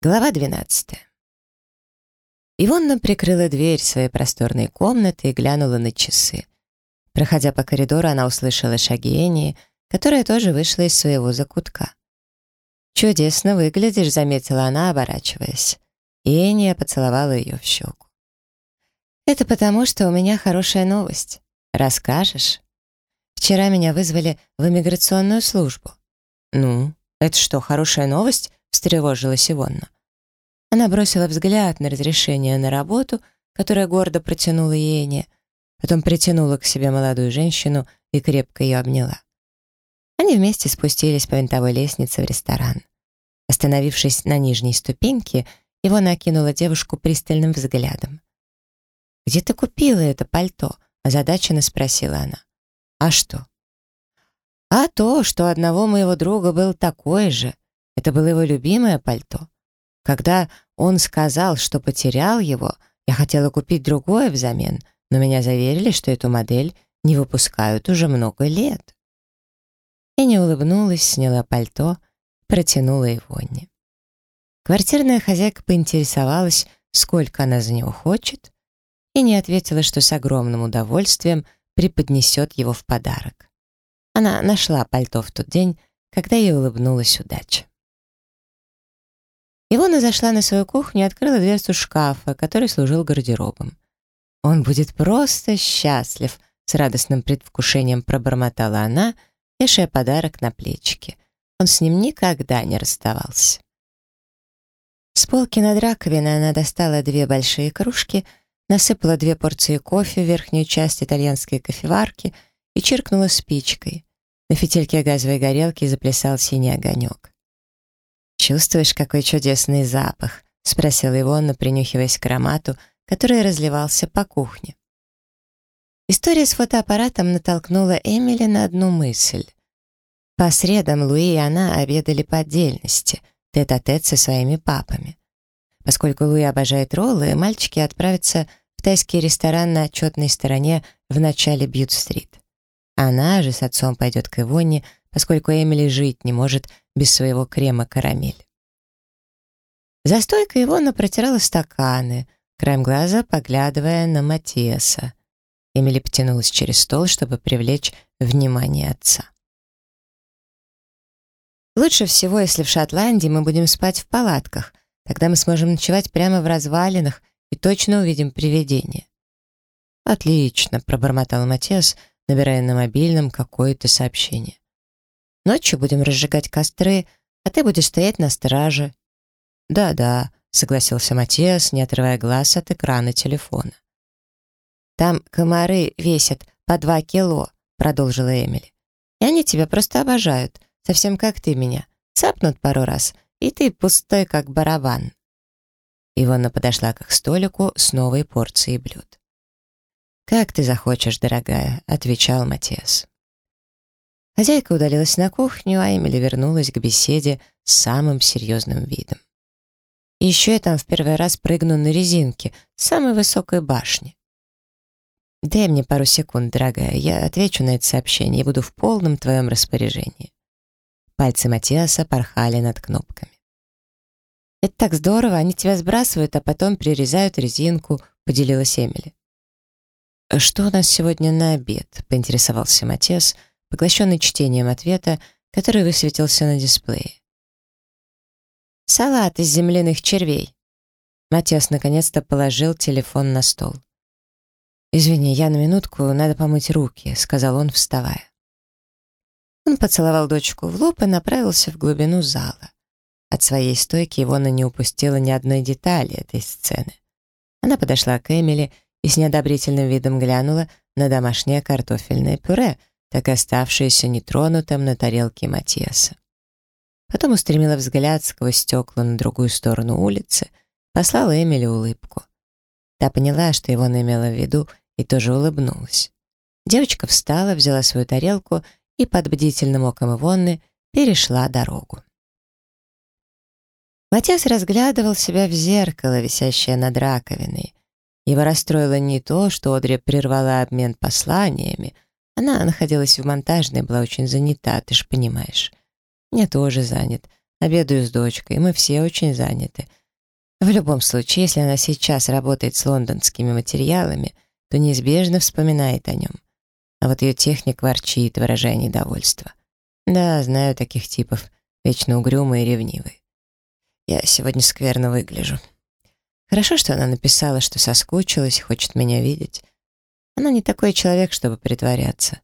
Глава 12. Ивонна прикрыла дверь своей просторной комнаты и глянула на часы. Проходя по коридору, она услышала шаги Энии, которая тоже вышла из своего закутка. «Чудесно выглядишь», — заметила она, оборачиваясь. И Эния поцеловала ее в щеку. «Это потому, что у меня хорошая новость. Расскажешь?» «Вчера меня вызвали в иммиграционную службу». «Ну, это что, хорошая новость?» — встревожилась Ивонна. Она бросила взгляд на разрешение на работу, которое гордо протянула Ене, потом притянула к себе молодую женщину и крепко ее обняла. Они вместе спустились по винтовой лестнице в ресторан. Остановившись на нижней ступеньке, его накинула девушку пристальным взглядом. «Где ты купила это пальто?» — озадаченно спросила она. «А что?» «А то, что одного моего друга был такой же», это было его любимое пальто. Когда он сказал, что потерял его, я хотела купить другое взамен, но меня заверили, что эту модель не выпускают уже много лет. Я не улыбнулась, сняла пальто, протянула его Нне. Квартирная хозяйка поинтересовалась, сколько она за него хочет, и не ответила, что с огромным удовольствием преподнесет его в подарок. Она нашла пальто в тот день, когда ей улыбнулась удача. Ивона зашла на свою кухню и открыла дверцу шкафа, который служил гардеробом. «Он будет просто счастлив», — с радостным предвкушением пробормотала она, вешая подарок на плечики. Он с ним никогда не расставался. С полки над раковиной она достала две большие кружки, насыпала две порции кофе в верхнюю часть итальянской кофеварки и чиркнула спичкой. На фитильке газовой горелки заплясал синий огонек. «Чувствуешь, какой чудесный запах?» — спросила Ивонна, принюхиваясь к аромату, который разливался по кухне. История с фотоаппаратом натолкнула Эмили на одну мысль. По средам Луи и она обедали по отдельности, тет-а-тет -тет со своими папами. Поскольку Луи обожает роллы, мальчики отправятся в тайский ресторан на отчетной стороне в начале Бьют-стрит. Она же с отцом пойдет к Ивонне, поскольку Эмили жить не может без своего крема-карамель. За стойкой Ивона протирала стаканы, краем глаза поглядывая на Матиаса. Эмили потянулась через стол, чтобы привлечь внимание отца. «Лучше всего, если в Шотландии мы будем спать в палатках, тогда мы сможем ночевать прямо в развалинах и точно увидим привидение». «Отлично», — пробормотал Матиас, набирая на мобильном какое-то сообщение. Ночью будем разжигать костры, а ты будешь стоять на страже». «Да-да», — согласился Матиас, не отрывая глаз от экрана телефона. «Там комары весят по два кило», — продолжила Эмили. «И они тебя просто обожают, совсем как ты меня. Цапнут пару раз, и ты пустой, как барабан». Ивона подошла к их столику с новой порцией блюд. «Как ты захочешь, дорогая», — отвечал Матиас. Хозяйка удалилась на кухню, а Эмили вернулась к беседе с самым серьезным видом. И еще я там в первый раз прыгну на резинке самой высокой башни. Дай мне пару секунд, дорогая, я отвечу на это сообщение и буду в полном твоем распоряжении. Пальцы Матиаса порхали над кнопками. «Это так здорово, они тебя сбрасывают, а потом прирезают резинку», — поделилась Эмили. «Что у нас сегодня на обед?» — поинтересовался Матиас, — поглощенный чтением ответа, который высветился на дисплее. «Салат из земляных червей». Матиас наконец-то положил телефон на стол. «Извини, я на минутку, надо помыть руки», — сказал он, вставая. Он поцеловал дочку в лоб и направился в глубину зала. От своей стойки Ивона не упустила ни одной детали этой сцены. Она подошла к Эмили и с неодобрительным видом глянула на домашнее картофельное пюре, так оставшееся нетронутым на тарелке Матиаса. Потом устремила взгляд сквозь стекла на другую сторону улицы, послала Эмили улыбку. Та поняла, что его она имела в виду, и тоже улыбнулась. Девочка встала, взяла свою тарелку и под бдительным оком Ивонны перешла дорогу. Матиас разглядывал себя в зеркало, висящее над раковиной. Его расстроило не то, что Одри прервала обмен посланиями, она находилась в монтажной, была очень занята, ты ж понимаешь. Я тоже занят. обедаю с дочкой, мы все очень заняты. В любом случае, если она сейчас работает с лондонскими материалами, то неизбежно вспоминает о нем. А вот ее техник ворчит, выражая недовольство. Да, знаю таких типов, вечно угрюмые и ревнивые. Я сегодня скверно выгляжу. Хорошо, что она написала, что соскучилась и хочет меня видеть. Она не такой человек, чтобы притворяться.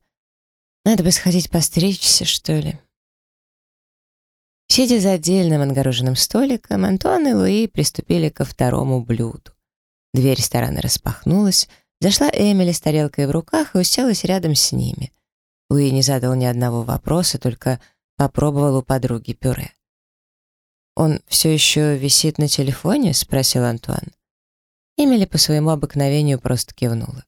Надо бы сходить постричься, что ли. Сидя за отдельным отгороженным столиком, Антуан и Луи приступили ко второму блюду. Дверь ресторана распахнулась, зашла Эмили с тарелкой в руках и уселась рядом с ними. Луи не задал ни одного вопроса, только попробовал у подруги пюре. «Он все еще висит на телефоне?» — спросил Антуан. Эмили по своему обыкновению просто кивнула.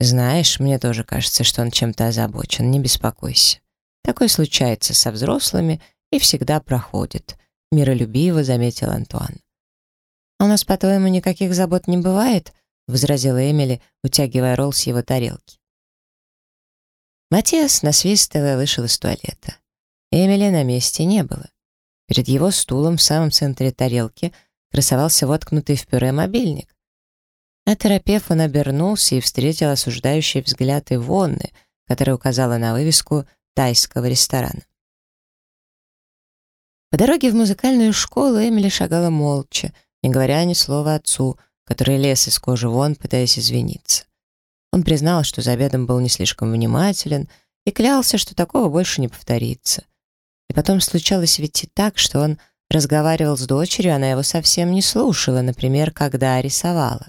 «Знаешь, мне тоже кажется, что он чем-то озабочен, не беспокойся. Такое случается со взрослыми и всегда проходит», — миролюбиво заметил Антуан. «А у нас, по-твоему, никаких забот не бывает?» — возразила Эмили, утягивая ролл с его тарелки. Матиас, насвистывая, вышел из туалета. Эмили на месте не было. Перед его стулом в самом центре тарелки красовался воткнутый в пюре мобильник. Оторопев, он обернулся и встретил осуждающий взгляд Ивонны, которая указала на вывеску тайского ресторана. По дороге в музыкальную школу Эмили шагала молча, не говоря ни слова отцу, который лез из кожи вон, пытаясь извиниться. Он признал, что за обедом был не слишком внимателен и клялся, что такого больше не повторится. И потом случалось ведь и так, что он разговаривал с дочерью, она его совсем не слушала, например, когда рисовала.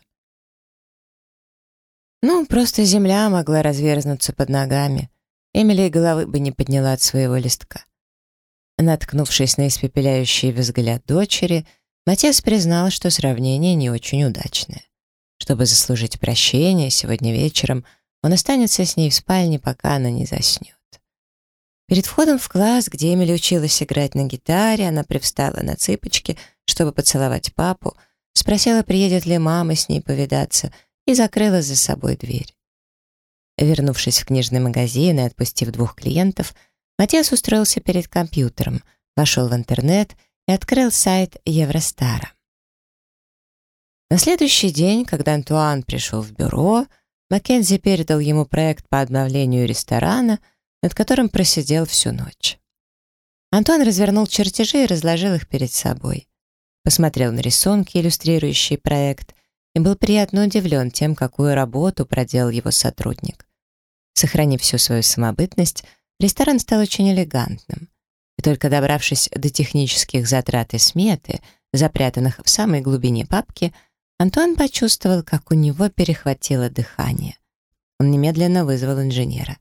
Ну, просто земля могла разверзнуться под ногами. Эмили головы бы не подняла от своего листка. Наткнувшись на испепеляющий взгляд дочери, Матес признал, что сравнение не очень удачное. Чтобы заслужить прощение, сегодня вечером он останется с ней в спальне, пока она не заснет. Перед входом в класс, где Эмили училась играть на гитаре, она привстала на цыпочки, чтобы поцеловать папу, спросила, приедет ли мама с ней повидаться, и закрыла за собой дверь. Вернувшись в книжный магазин и отпустив двух клиентов, Матиас устроился перед компьютером, вошел в интернет и открыл сайт Евростара. На следующий день, когда Антуан пришел в бюро, Маккензи передал ему проект по обновлению ресторана, над которым просидел всю ночь. Антуан развернул чертежи и разложил их перед собой. Посмотрел на рисунки, иллюстрирующие проект, и был приятно удивлен тем, какую работу проделал его сотрудник. Сохранив всю свою самобытность, ресторан стал очень элегантным. И только добравшись до технических затрат и сметы, запрятанных в самой глубине папки, Антуан почувствовал, как у него перехватило дыхание. Он немедленно вызвал инженера.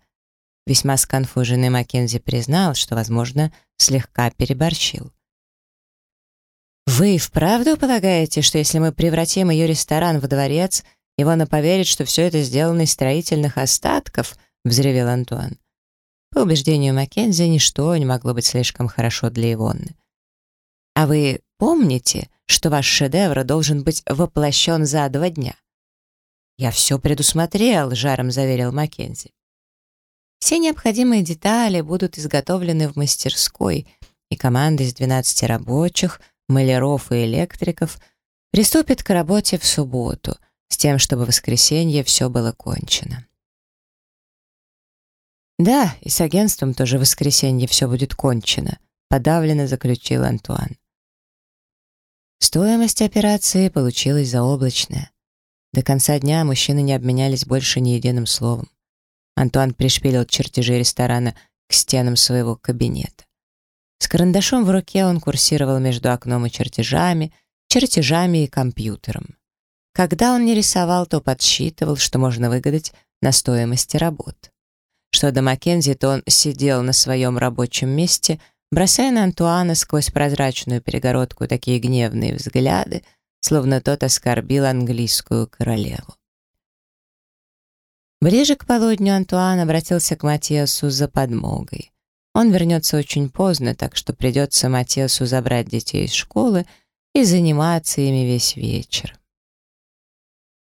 Весьма сконфуженный Маккензи признал, что, возможно, слегка переборщил. «Вы вправду полагаете, что если мы превратим ее ресторан в дворец, Ивана поверит, что все это сделано из строительных остатков?» — взревел Антуан. По убеждению Маккензи, ничто не могло быть слишком хорошо для Ивонны. «А вы помните, что ваш шедевр должен быть воплощен за два дня. «Я все предусмотрел», — жаром заверил Маккензи. Все необходимые детали будут изготовлены в мастерской, и команда из 12 рабочих, маляров и электриков приступит к работе в субботу, с тем, чтобы в воскресенье все было кончено. «Да, и с агентством тоже в воскресенье все будет кончено», подавленно заключил Антуан. Стоимость операции получилась заоблачная. До конца дня мужчины не обменялись больше ни единым словом. Антуан пришпилил чертежи ресторана к стенам своего кабинета. С карандашом в руке он курсировал между окном и чертежами, чертежами и компьютером. Когда он не рисовал, то подсчитывал, что можно выгадать на стоимости работ. Что до Маккензи, то он сидел на своем рабочем месте — бросая на Антуана сквозь прозрачную перегородку такие гневные взгляды, словно тот оскорбил английскую королеву. Ближе к полудню Антуан обратился к Матиасу за подмогой. Он вернется очень поздно, так что придется Матиасу забрать детей из школы и заниматься ими весь вечер.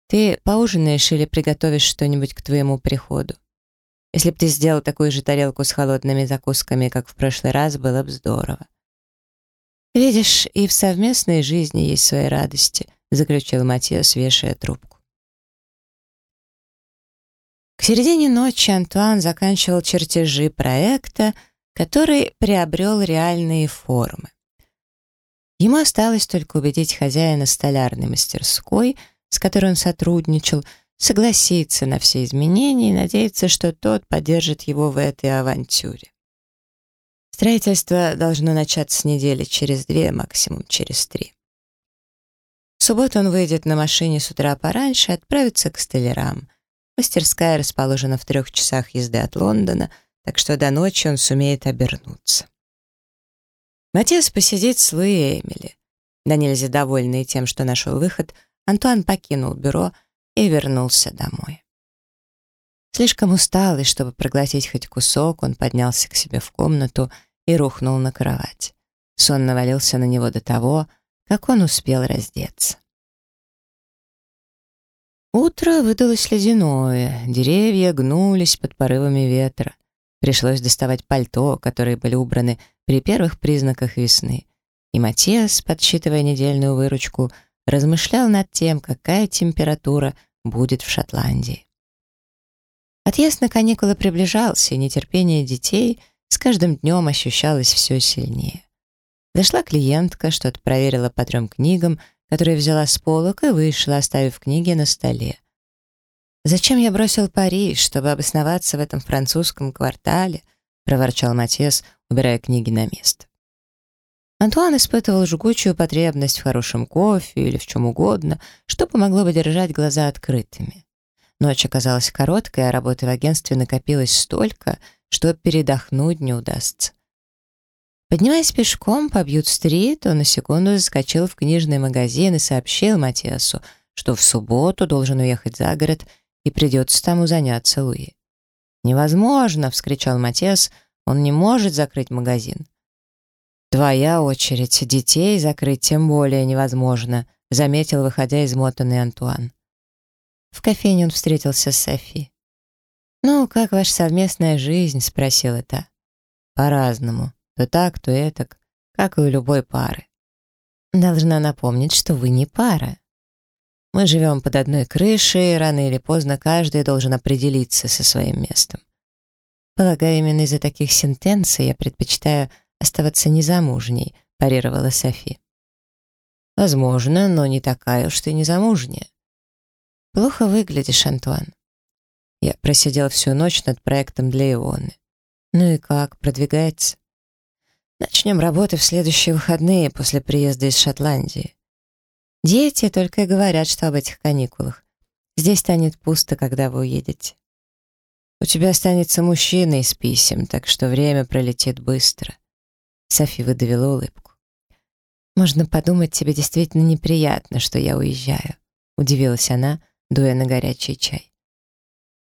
«Ты поужинаешь или приготовишь что-нибудь к твоему приходу?» Если бы ты сделал такую же тарелку с холодными закусками, как в прошлый раз, было бы здорово. «Видишь, и в совместной жизни есть свои радости», заключил Матиас, вешая трубку. К середине ночи Антуан заканчивал чертежи проекта, который приобрел реальные формы. Ему осталось только убедить хозяина столярной мастерской, с которой он сотрудничал, согласиться на все изменения и надеяться, что тот поддержит его в этой авантюре. Строительство должно начаться с недели через две, максимум через три. В субботу он выйдет на машине с утра пораньше и отправится к столярам. Мастерская расположена в трех часах езды от Лондона, так что до ночи он сумеет обернуться. Матиас посидит с Луи Эмили. Да нельзя довольный тем, что нашел выход, Антуан покинул бюро и вернулся домой. Слишком усталый, чтобы проглотить хоть кусок, он поднялся к себе в комнату и рухнул на кровать. Сон навалился на него до того, как он успел раздеться. Утро выдалось ледяное, деревья гнулись под порывами ветра. Пришлось доставать пальто, которые были убраны при первых признаках весны. И Матиас, подсчитывая недельную выручку, размышлял над тем, какая температура будет в Шотландии. Отъезд на каникулы приближался, и нетерпение детей с каждым днем ощущалось все сильнее. Зашла клиентка, что-то проверила по трем книгам, которые взяла с полок и вышла, оставив книги на столе. «Зачем я бросил Париж, чтобы обосноваться в этом французском квартале?» — проворчал Матес, убирая книги на место. Антуан испытывал жгучую потребность в хорошем кофе или в чем угодно, что помогло бы держать глаза открытыми. Ночь оказалась короткой, а работы в агентстве накопилось столько, что передохнуть не удастся. Поднимаясь пешком по Бьют-стрит, он на секунду заскочил в книжный магазин и сообщил Матиасу, что в субботу должен уехать за город и придется тому заняться Луи. «Невозможно!» — вскричал Матиас. «Он не может закрыть магазин». «Твоя очередь. Детей закрыть тем более невозможно», — заметил, выходя измотанный Антуан. В кофейне он встретился с Софи. «Ну, как ваша совместная жизнь?» — спросила та. «По-разному. То так, то этак, как и у любой пары. Должна напомнить, что вы не пара. Мы живем под одной крышей, и рано или поздно каждый должен определиться со своим местом. Полагаю, именно из-за таких сентенций я предпочитаю оставаться незамужней», — парировала Софи. «Возможно, но не такая уж ты незамужняя». «Плохо выглядишь, Антуан». Я просидел всю ночь над проектом для Ионы. «Ну и как, продвигается?» «Начнем работы в следующие выходные после приезда из Шотландии. Дети только и говорят, что об этих каникулах. Здесь станет пусто, когда вы уедете. У тебя останется мужчина из писем, так что время пролетит быстро. Софи выдавила улыбку. «Можно подумать, тебе действительно неприятно, что я уезжаю», — удивилась она, дуя на горячий чай.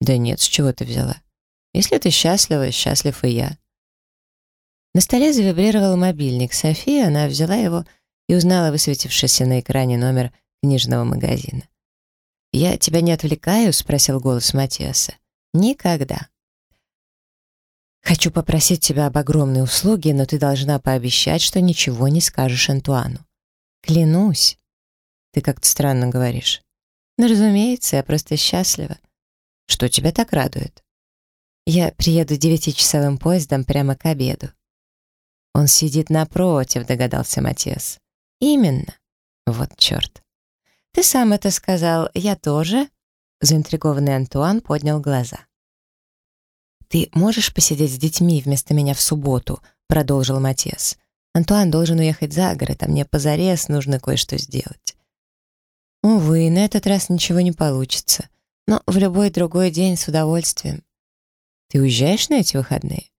«Да нет, с чего ты взяла? Если ты счастлива, счастлив и я». На столе завибрировал мобильник Софии, она взяла его и узнала высветившийся на экране номер книжного магазина. «Я тебя не отвлекаю?» — спросил голос Матиаса. «Никогда». «Хочу попросить тебя об огромной услуге, но ты должна пообещать, что ничего не скажешь Антуану». «Клянусь». «Ты как-то странно говоришь». «Ну, разумеется, я просто счастлива». «Что тебя так радует?» «Я приеду девятичасовым поездом прямо к обеду». «Он сидит напротив», — догадался Матиас. «Именно». «Вот черт». «Ты сам это сказал, я тоже?» Заинтригованный Антуан поднял глаза. «Ты можешь посидеть с детьми вместо меня в субботу?» — продолжил Матиас. «Антуан должен уехать за город, а мне позарез нужно кое-что сделать». «Увы, на этот раз ничего не получится, но в любой другой день с удовольствием». «Ты уезжаешь на эти выходные?»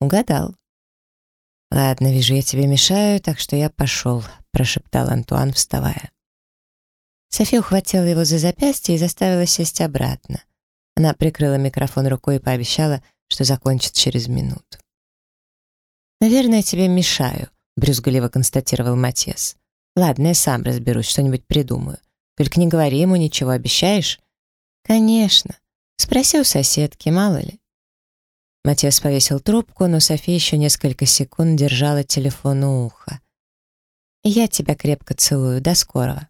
«Угадал». «Ладно, вижу, я тебе мешаю, так что я пошел», — прошептал Антуан, вставая. София ухватила его за запястье и заставила сесть обратно. Она прикрыла микрофон рукой и пообещала, что закончит через минуту. «Наверное, тебе мешаю», — брюзгливо констатировал Матес. «Ладно, я сам разберусь, что-нибудь придумаю. Только не говори ему ничего, обещаешь?» «Конечно. Спроси у соседки, мало ли». Матес повесил трубку, но София еще несколько секунд держала телефон у уха. Я тебя крепко целую. До скорого».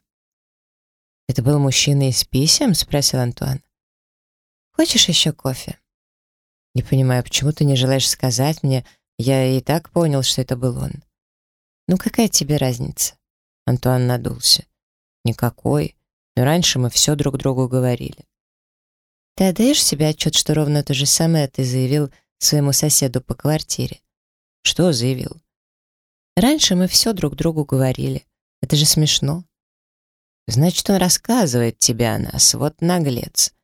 «Это был мужчина из писем?» — спросил Антуан. «Хочешь еще кофе?» «Не понимаю, почему ты не желаешь сказать мне? Я и так понял, что это был он». «Ну какая тебе разница?» Антуан надулся. «Никакой. Но раньше мы все друг другу говорили». «Ты отдаешь себе отчет, что ровно то же самое ты заявил своему соседу по квартире?» «Что заявил?» «Раньше мы все друг другу говорили. Это же смешно». «Значит, он рассказывает тебе о нас. Вот наглец».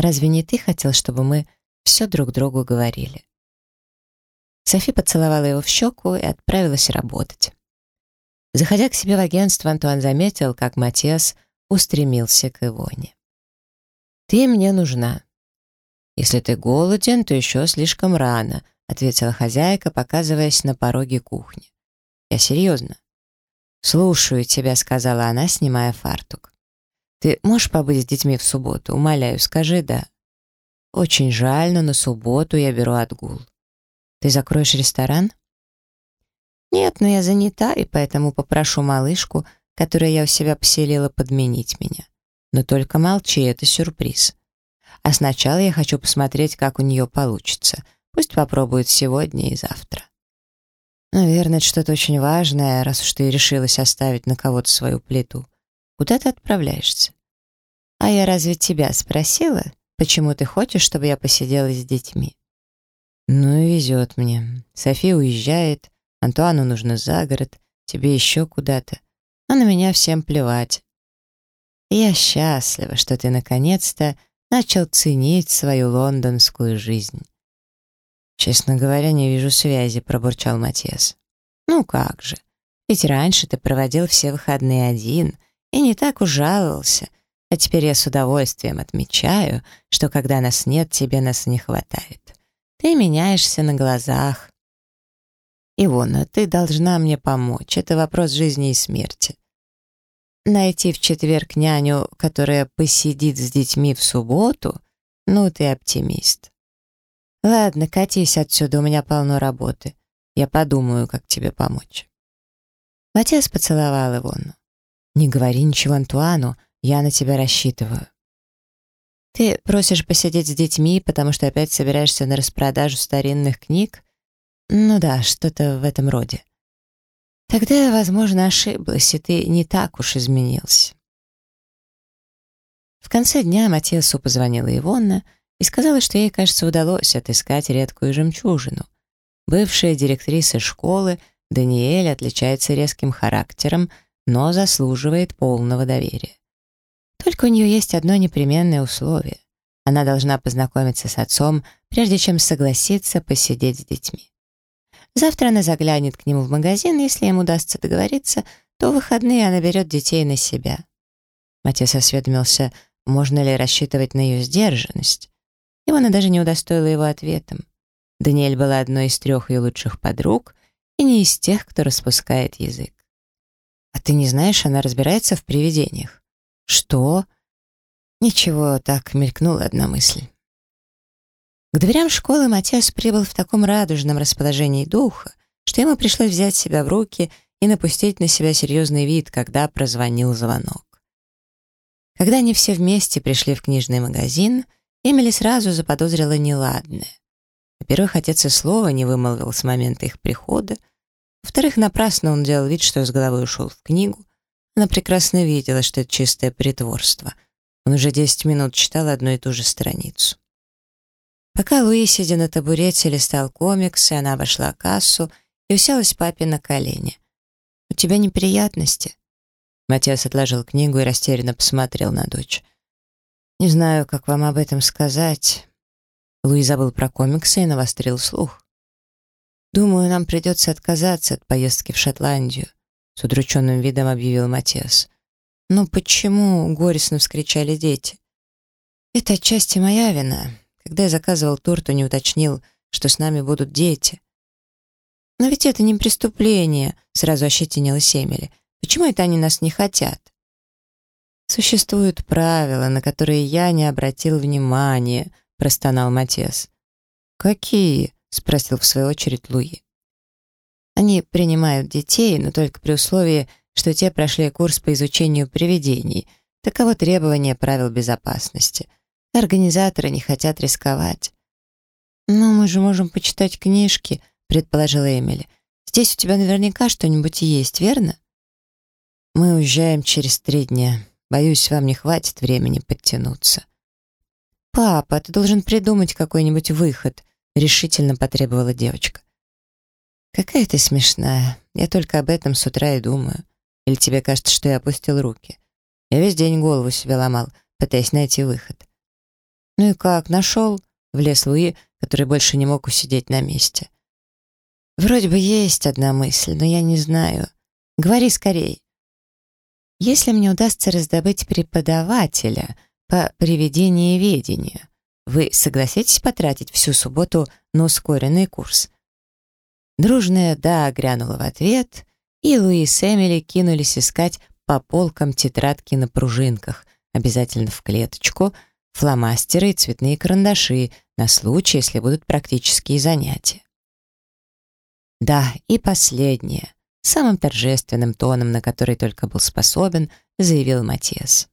«Разве не ты хотел, чтобы мы все друг другу говорили?» Софи поцеловала его в щеку и отправилась работать. Заходя к себе в агентство, Антуан заметил, как Матиас устремился к Ивоне. «Ты мне нужна». «Если ты голоден, то еще слишком рано», ответила хозяйка, показываясь на пороге кухни. «Я серьезно». «Слушаю тебя», — сказала она, снимая фартук. «Ты можешь побыть с детьми в субботу? Умоляю, скажи «да». «Очень жаль, но на субботу я беру отгул». «Ты закроешь ресторан?» «Нет, но я занята, и поэтому попрошу малышку, которую я у себя поселила, подменить меня. Но только молчи, это сюрприз. А сначала я хочу посмотреть, как у нее получится. Пусть попробует сегодня и завтра». «Наверное, это что-то очень важное, раз уж ты решилась оставить на кого-то свою плиту. Куда ты отправляешься?» «А я разве тебя спросила, почему ты хочешь, чтобы я посидела с детьми?» «Ну и везет мне. София уезжает, Антуану нужно за город, тебе еще куда-то. А на меня всем плевать. Я счастлива, что ты наконец-то начал ценить свою лондонскую жизнь. «Честно говоря, не вижу связи», — пробурчал Матиас. «Ну как же. Ведь раньше ты проводил все выходные один и не так уж жаловался, а теперь я с удовольствием отмечаю, что когда нас нет, тебе нас не хватает. Ты меняешься на глазах, «Ивона, ты должна мне помочь. Это вопрос жизни и смерти. Найти в четверг няню, которая посидит с детьми в субботу? Ну, ты оптимист. Ладно, катись отсюда, у меня полно работы. Я подумаю, как тебе помочь». Матиас поцеловал Ивону. «Не говори ничего Антуану, я на тебя рассчитываю». «Ты просишь посидеть с детьми, потому что опять собираешься на распродажу старинных книг? Ну да, что-то в этом роде. Тогда я, возможно, ошиблась, и ты не так уж изменился. В конце дня Матиасу позвонила Ивонна и сказала, что ей, кажется, удалось отыскать редкую жемчужину. Бывшая директриса школы Даниэль отличается резким характером, но заслуживает полного доверия. Только у нее есть одно непременное условие. Она должна познакомиться с отцом, прежде чем согласиться посидеть с детьми. Завтра она заглянет к нему в магазин, и если им удастся договориться, то в выходные она берет детей на себя. Матес осведомился, можно ли рассчитывать на ее сдержанность. Ивана даже не удостоила его ответом. Даниэль была одной из трех ее лучших подруг и не из тех, кто распускает язык. «А ты не знаешь, она разбирается в привидениях?» «Что?» Ничего, так мелькнула одна мысль. К дверям школы Матиас прибыл в таком радужном расположении духа, что ему пришлось взять себя в руки и напустить на себя серьезный вид, когда прозвонил звонок. Когда они все вместе пришли в книжный магазин, Эмили сразу заподозрила неладное. Во-первых, отец и слова не вымолвил с момента их прихода. Во-вторых, напрасно он делал вид, что с головой ушел в книгу. Она прекрасно видела, что это чистое притворство. Он уже 10 минут читал одну и ту же страницу. Пока Луи, сидя на табурете, листал комиксы, она обошла кассу и уселась папе на колени. «У тебя неприятности?» Матиас отложил книгу и растерянно посмотрел на дочь. «Не знаю, как вам об этом сказать». Луи забыл про комиксы и навострил слух. «Думаю, нам придется отказаться от поездки в Шотландию», с удрученным видом объявил Матиас. «Ну почему?» — горестно вскричали дети. «Это отчасти моя вина. Когда я заказывал тур, то не уточнил, что с нами будут дети. «Но ведь это не преступление», — сразу ощетинилась Эмили. «Почему это они нас не хотят?» «Существуют правила, на которые я не обратил внимания», — простонал Матес. «Какие?» — спросил в свою очередь Луи. Они принимают детей, но только при условии, что те прошли курс по изучению привидений. Таково требование правил безопасности. Организаторы не хотят рисковать. «Но мы же можем почитать книжки», — предположила Эмили. «Здесь у тебя наверняка что-нибудь есть, верно?» «Мы уезжаем через три дня. Боюсь, вам не хватит времени подтянуться». «Папа, ты должен придумать какой-нибудь выход», — решительно потребовала девочка. «Какая ты смешная. Я только об этом с утра и думаю. Или тебе кажется, что я опустил руки? Я весь день голову себе ломал, пытаясь найти выход». «Ну и как, нашел?» — влез Луи, который больше не мог усидеть на месте. «Вроде бы есть одна мысль, но я не знаю. Говори скорей». «Если мне удастся раздобыть преподавателя по приведению вы согласитесь потратить всю субботу на ускоренный курс?» Дружная «да» грянула в ответ, и Луи с Эмили кинулись искать по полкам тетрадки на пружинках, обязательно в клеточку, фломастеры и цветные карандаши на случай, если будут практические занятия. Да, и последнее, самым торжественным тоном, на который только был способен, заявил Матиас.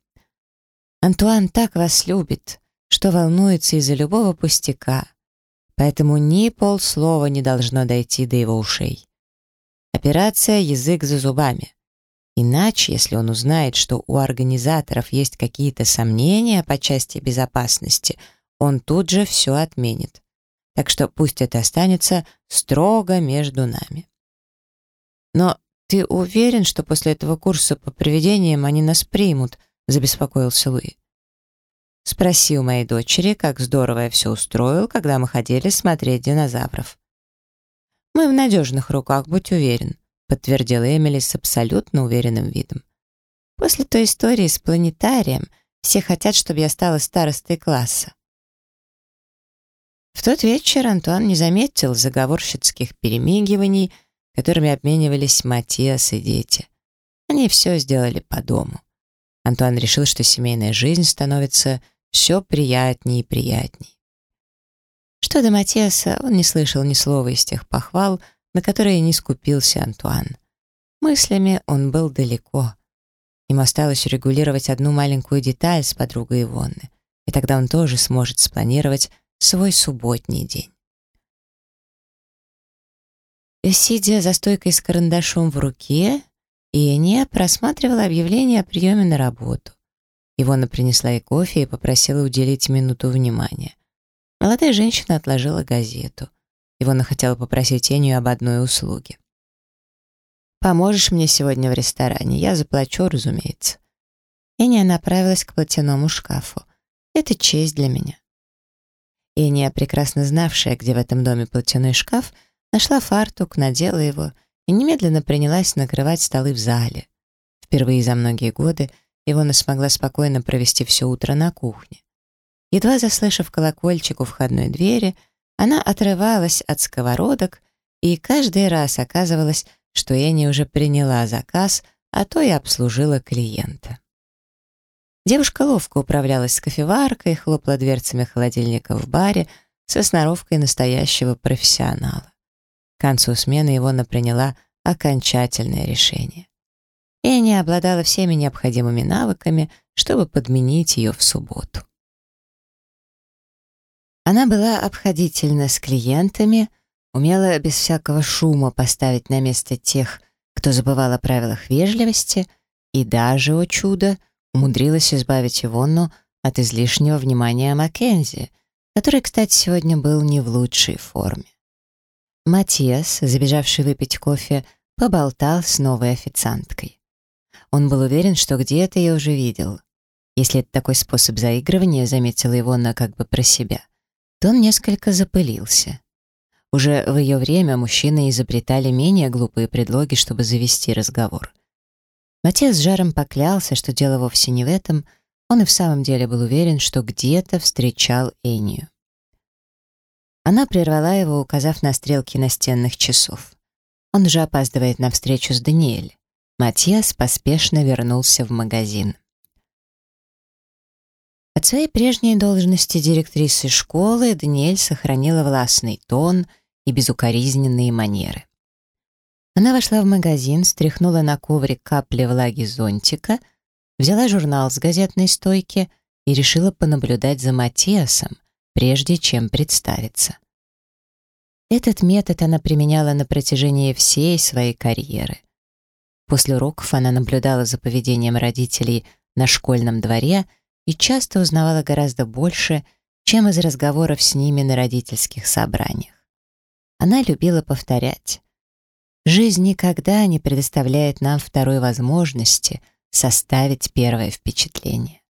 «Антуан так вас любит, что волнуется из-за любого пустяка, поэтому ни полслова не должно дойти до его ушей. Операция «Язык за зубами». Иначе, если он узнает, что у организаторов есть какие-то сомнения по части безопасности, он тут же все отменит. Так что пусть это останется строго между нами. Но ты уверен, что после этого курса по привидениям они нас примут? Забеспокоился Луи. Спроси у моей дочери, как здорово я все устроил, когда мы ходили смотреть динозавров. «Мы в надежных руках, будь уверен», — подтвердила Эмили с абсолютно уверенным видом. «После той истории с планетарием все хотят, чтобы я стала старостой класса». В тот вечер Антуан не заметил заговорщицких перемигиваний, которыми обменивались Матиас и дети. Они все сделали по дому. Антуан решил, что семейная жизнь становится все приятнее и приятней. Что до Матиаса, он не слышал ни слова из тех похвал, на которые не скупился Антуан. Мыслями он был далеко. Ему осталось регулировать одну маленькую деталь с подругой Ивонны, и тогда он тоже сможет спланировать свой субботний день. Сидя за стойкой с карандашом в руке, Иения просматривала объявление о приеме на работу. Ивона принесла ей кофе и попросила уделить минуту внимания. Молодая женщина отложила газету. Ивона хотела попросить Энию об одной услуге. «Поможешь мне сегодня в ресторане? Я заплачу, разумеется». Эния направилась к платяному шкафу. «Это честь для меня». Эния, прекрасно знавшая, где в этом доме платяной шкаф, нашла фартук, надела его и немедленно принялась накрывать столы в зале. Впервые за многие годы Ивона смогла спокойно провести все утро на кухне. Едва заслышав колокольчик у входной двери, она отрывалась от сковородок и каждый раз оказывалось, что Энни уже приняла заказ, а то и обслужила клиента. Девушка ловко управлялась с кофеваркой, хлопала дверцами холодильника в баре со сноровкой настоящего профессионала. К концу смены его приняла окончательное решение. Энни обладала всеми необходимыми навыками, чтобы подменить ее в субботу. Она была обходительна с клиентами, умела без всякого шума поставить на место тех, кто забывал о правилах вежливости, и даже, о чудо, умудрилась избавить Ивонну от излишнего внимания Маккензи, который, кстати, сегодня был не в лучшей форме. Матиас, забежавший выпить кофе, поболтал с новой официанткой. Он был уверен, что где-то я уже видел. Если это такой способ заигрывания, заметила его на как бы про себя, то он несколько запылился. Уже в ее время мужчины изобретали менее глупые предлоги, чтобы завести разговор. Матес с жаром поклялся, что дело вовсе не в этом, он и в самом деле был уверен, что где-то встречал Энию. Она прервала его, указав на стрелки настенных часов. Он же опаздывает на встречу с Даниэль. Матиас поспешно вернулся в магазин. От своей прежней должности директрисы школы Даниэль сохранила властный тон и безукоризненные манеры. Она вошла в магазин, стряхнула на коврик капли влаги зонтика, взяла журнал с газетной стойки и решила понаблюдать за Матиасом, прежде чем представиться. Этот метод она применяла на протяжении всей своей карьеры. После уроков она наблюдала за поведением родителей на школьном дворе и часто узнавала гораздо больше, чем из разговоров с ними на родительских собраниях. Она любила повторять. Жизнь никогда не предоставляет нам второй возможности составить первое впечатление.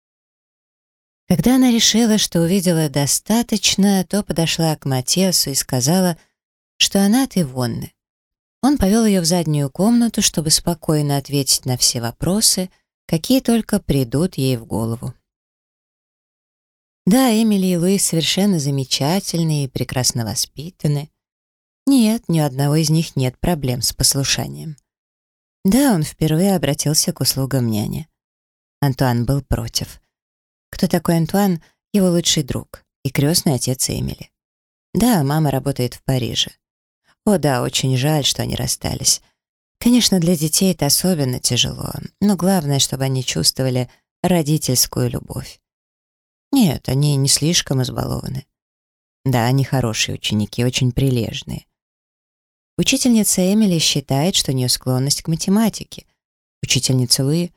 Когда она решила, что увидела достаточно, то подошла к Матесу и сказала, что она от Ивонны. Он повел ее в заднюю комнату, чтобы спокойно ответить на все вопросы, какие только придут ей в голову. Да, Эмили и Луис совершенно замечательные и прекрасно воспитаны. Нет, ни у одного из них нет проблем с послушанием. Да, он впервые обратился к услугам няни. Антуан был против. Кто такой Антуан? Его лучший друг и крестный отец Эмили. Да, мама работает в Париже. О да, очень жаль, что они расстались. Конечно, для детей это особенно тяжело, но главное, чтобы они чувствовали родительскую любовь. Нет, они не слишком избалованы. Да, они хорошие ученики, очень прилежные. Учительница Эмили считает, что у нее склонность к математике. Учительница Луи,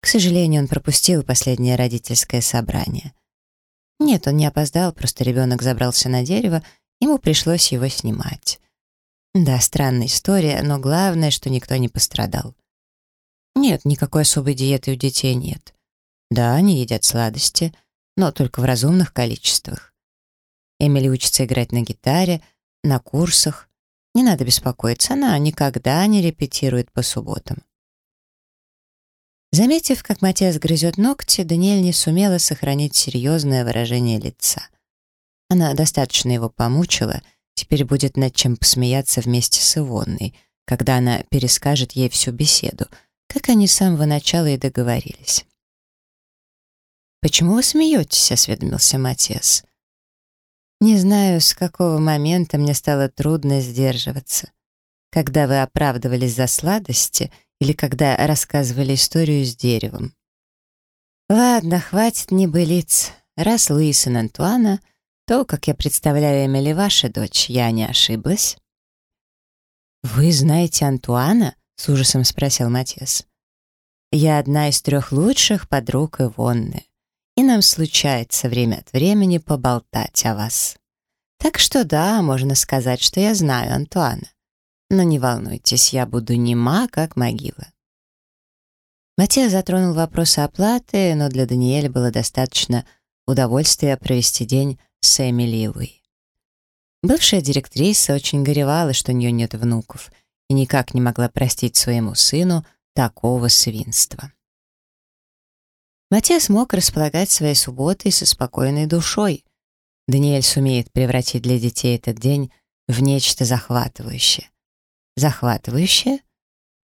к сожалению, он пропустил последнее родительское собрание. Нет, он не опоздал, просто ребенок забрался на дерево, ему пришлось его снимать. Да, странная история, но главное, что никто не пострадал. Нет, никакой особой диеты у детей нет. Да, они едят сладости, но только в разумных количествах. Эмили учится играть на гитаре, на курсах. Не надо беспокоиться, она никогда не репетирует по субботам. Заметив, как Матиас грызет ногти, Даниэль не сумела сохранить серьезное выражение лица. Она достаточно его помучила — Теперь будет над чем посмеяться вместе с Ивонной, когда она перескажет ей всю беседу, как они с самого начала и договорились. «Почему вы смеетесь?» — осведомился Матиас. «Не знаю, с какого момента мне стало трудно сдерживаться. Когда вы оправдывались за сладости или когда рассказывали историю с деревом. Ладно, хватит небылиц. Раз Луис и Антуана — то, как я представляю Эмили, ваша дочь, я не ошиблась?» «Вы знаете Антуана?» — с ужасом спросил Матиас. «Я одна из трех лучших подруг Ивонны, и нам случается время от времени поболтать о вас. Так что да, можно сказать, что я знаю Антуана. Но не волнуйтесь, я буду нема, как могила». Матиас затронул вопрос оплаты, но для Даниэля было достаточно удовольствия провести день с Эмили. Бывшая директриса очень горевала, что у нее нет внуков, и никак не могла простить своему сыну такого свинства. Матиас мог располагать своей субботой со спокойной душой. Даниэль сумеет превратить для детей этот день в нечто захватывающее. Захватывающее?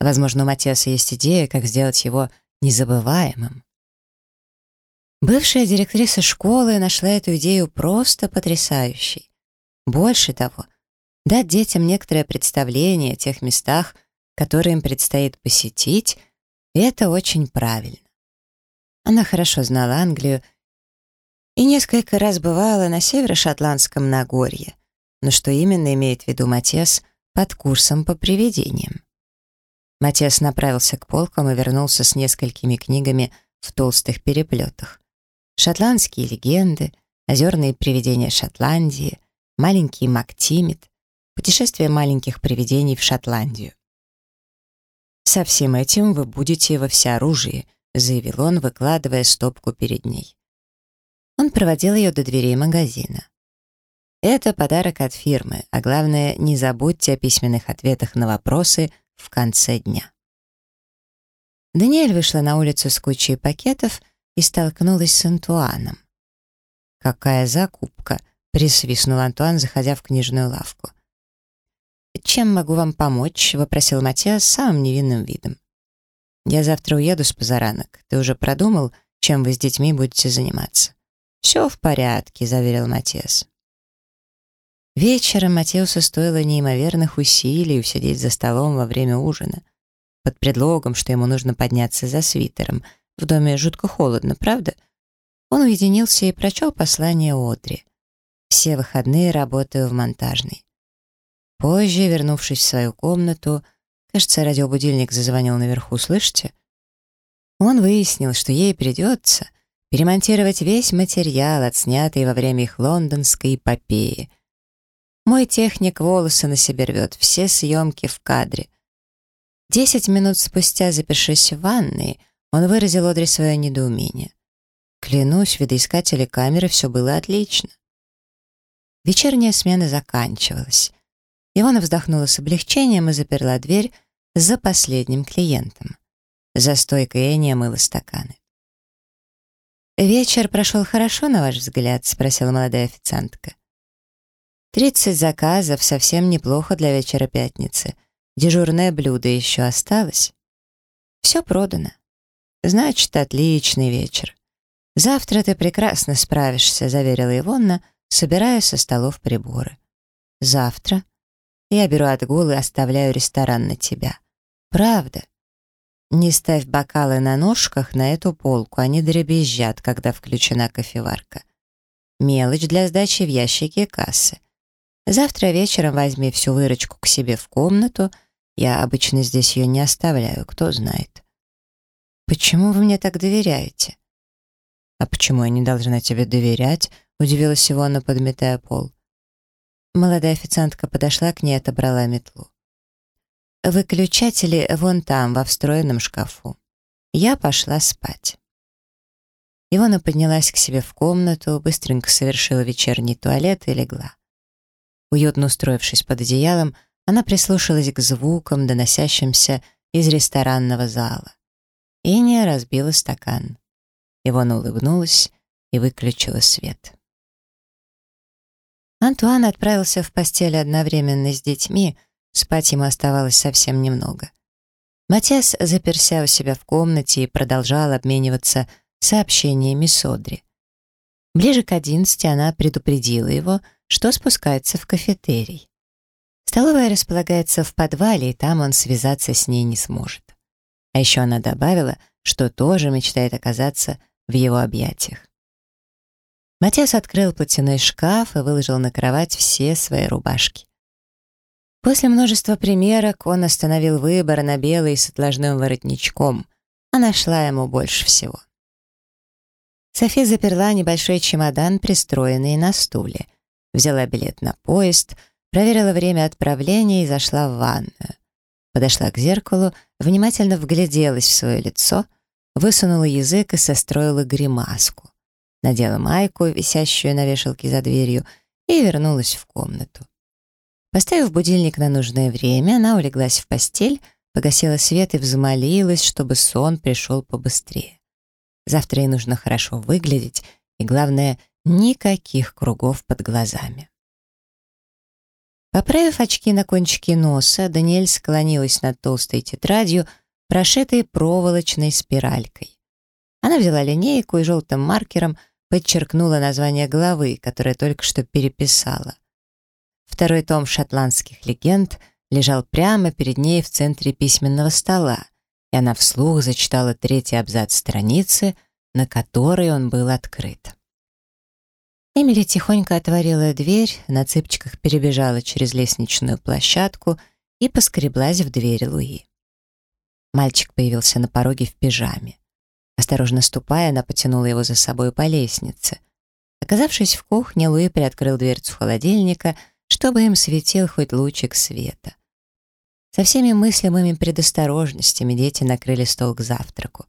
Возможно, у Матиаса есть идея, как сделать его незабываемым. Бывшая директриса школы нашла эту идею просто потрясающей. Больше того, дать детям некоторое представление о тех местах, которые им предстоит посетить, это очень правильно. Она хорошо знала Англию и несколько раз бывала на северо-шотландском Нагорье, но что именно имеет в виду Матес под курсом по привидениям? Матес направился к полкам и вернулся с несколькими книгами в толстых переплетах шотландские легенды, озерные привидения Шотландии, маленький Мактимит, путешествие маленьких привидений в Шотландию. «Со всем этим вы будете во всеоружии», заявил он, выкладывая стопку перед ней. Он проводил ее до дверей магазина. Это подарок от фирмы, а главное, не забудьте о письменных ответах на вопросы в конце дня. Даниэль вышла на улицу с кучей пакетов и столкнулась с Антуаном. «Какая закупка!» — присвистнул Антуан, заходя в книжную лавку. «Чем могу вам помочь?» — вопросил Матиас самым невинным видом. «Я завтра уеду с позаранок. Ты уже продумал, чем вы с детьми будете заниматься?» «Все в порядке», — заверил Матиас. Вечером Матеусу стоило неимоверных усилий усидеть за столом во время ужина. Под предлогом, что ему нужно подняться за свитером. В доме жутко холодно, правда? Он уединился и прочел послание Одри. «Все выходные работаю в монтажной». Позже, вернувшись в свою комнату, кажется, радиобудильник зазвонил наверху, слышите? Он выяснил, что ей придется перемонтировать весь материал, отснятый во время их лондонской эпопеи — мой техник волосы на себе рвет, все съемки в кадре. Десять минут спустя, запершись в ванной, он выразил Одри свое недоумение. Клянусь, видоискатели камеры все было отлично. Вечерняя смена заканчивалась. Ивана вздохнула с облегчением и заперла дверь за последним клиентом. За стойкой Эния мыла стаканы. «Вечер прошел хорошо, на ваш взгляд?» — спросила молодая официантка. Тридцать заказов совсем неплохо для вечера пятницы. Дежурное блюдо еще осталось. Все продано. Значит, отличный вечер. Завтра ты прекрасно справишься, заверила Ивонна, собирая со столов приборы. Завтра я беру отгул и оставляю ресторан на тебя. Правда. Не ставь бокалы на ножках на эту полку, они дребезжат, когда включена кофеварка. Мелочь для сдачи в ящике кассы. Завтра вечером возьми всю выручку к себе в комнату. Я обычно здесь ее не оставляю, кто знает. Почему вы мне так доверяете? А почему я не должна тебе доверять? Удивилась Ивона, подметая пол. Молодая официантка подошла к ней и отобрала метлу. Выключатели вон там, во встроенном шкафу. Я пошла спать. Ивона поднялась к себе в комнату, быстренько совершила вечерний туалет и легла. Уютно устроившись под одеялом, она прислушалась к звукам, доносящимся из ресторанного зала. Иния разбила стакан. Ивона улыбнулась и выключила свет. Антуан отправился в постель одновременно с детьми, спать ему оставалось совсем немного. Матиас заперся у себя в комнате и продолжал обмениваться сообщениями с Одри. Ближе к одиннадцати она предупредила его, что спускается в кафетерий. Столовая располагается в подвале, и там он связаться с ней не сможет. А еще она добавила, что тоже мечтает оказаться в его объятиях. Матиас открыл платяной шкаф и выложил на кровать все свои рубашки. После множества примерок он остановил выбор на белый с отложным воротничком. Она шла ему больше всего. Софи заперла небольшой чемодан, пристроенный на стуле — взяла билет на поезд, проверила время отправления и зашла в ванную. Подошла к зеркалу, внимательно вгляделась в свое лицо, высунула язык и состроила гримаску. Надела майку, висящую на вешалке за дверью, и вернулась в комнату. Поставив будильник на нужное время, она улеглась в постель, погасила свет и взмолилась, чтобы сон пришел побыстрее. Завтра ей нужно хорошо выглядеть, и, главное, Никаких кругов под глазами. Поправив очки на кончике носа, Даниэль склонилась над толстой тетрадью, прошитой проволочной спиралькой. Она взяла линейку и желтым маркером подчеркнула название главы, которое только что переписала. Второй том шотландских легенд лежал прямо перед ней в центре письменного стола, и она вслух зачитала третий абзац страницы, на которой он был открыт. Эмили тихонько отворила дверь, на цыпочках перебежала через лестничную площадку и поскреблась в дверь Луи. Мальчик появился на пороге в пижаме. Осторожно ступая, она потянула его за собой по лестнице. Оказавшись в кухне, Луи приоткрыл дверцу холодильника, чтобы им светил хоть лучик света. Со всеми мыслимыми предосторожностями дети накрыли стол к завтраку.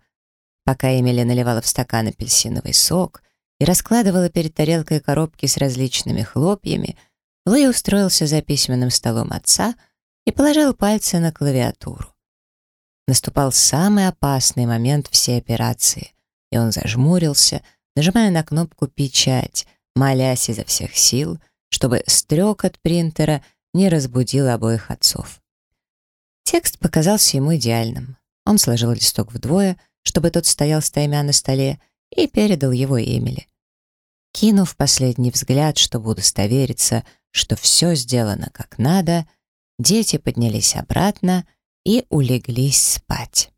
Пока Эмили наливала в стакан апельсиновый сок — и раскладывала перед тарелкой коробки с различными хлопьями, Луи устроился за письменным столом отца и положил пальцы на клавиатуру. Наступал самый опасный момент всей операции, и он зажмурился, нажимая на кнопку «Печать», молясь изо всех сил, чтобы стрек от принтера не разбудил обоих отцов. Текст показался ему идеальным. Он сложил листок вдвое, чтобы тот стоял стаймя на столе, и передал его Эмили. Кинув последний взгляд, чтобы удостовериться, что все сделано как надо, дети поднялись обратно и улеглись спать.